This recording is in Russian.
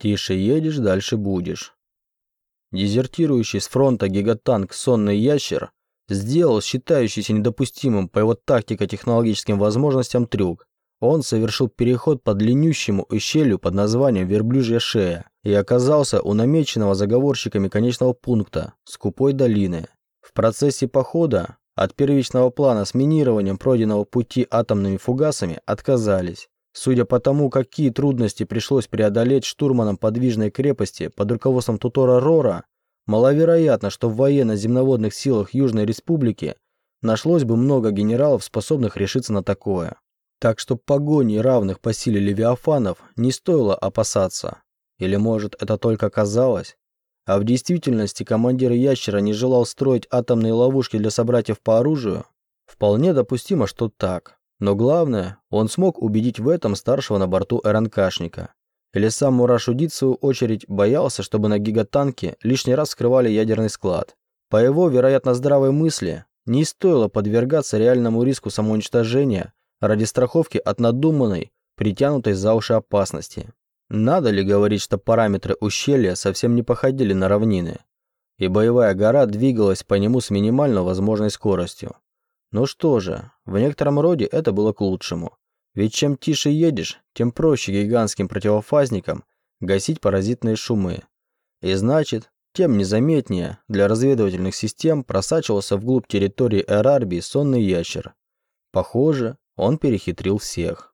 Тише едешь, дальше будешь. Дезертирующий с фронта гигатанк «Сонный ящер» сделал считающийся недопустимым по его тактико-технологическим возможностям трюк. Он совершил переход по длиннющему ущелью под названием Верблюжья шея и оказался у намеченного заговорщиками конечного пункта – Скупой долины. В процессе похода от первичного плана с минированием пройденного пути атомными фугасами отказались. Судя по тому, какие трудности пришлось преодолеть штурманам подвижной крепости под руководством Тутора Рора, маловероятно, что в военно-земноводных силах Южной Республики нашлось бы много генералов, способных решиться на такое. Так что погони равных по силе левиафанов не стоило опасаться. Или, может, это только казалось? А в действительности командир Ящера не желал строить атомные ловушки для собратьев по оружию? Вполне допустимо, что так. Но главное, он смог убедить в этом старшего на борту РНКшника. Или сам Мурашудит, в свою очередь, боялся, чтобы на гигатанке лишний раз скрывали ядерный склад. По его, вероятно, здравой мысли, не стоило подвергаться реальному риску самоуничтожения ради страховки от надуманной, притянутой за уши опасности. Надо ли говорить, что параметры ущелья совсем не походили на равнины, и боевая гора двигалась по нему с минимально возможной скоростью. Ну что же, в некотором роде это было к лучшему. Ведь чем тише едешь, тем проще гигантским противофазникам гасить паразитные шумы. И значит, тем незаметнее для разведывательных систем просачивался вглубь территории Эрарбии сонный ящер. Похоже, он перехитрил всех.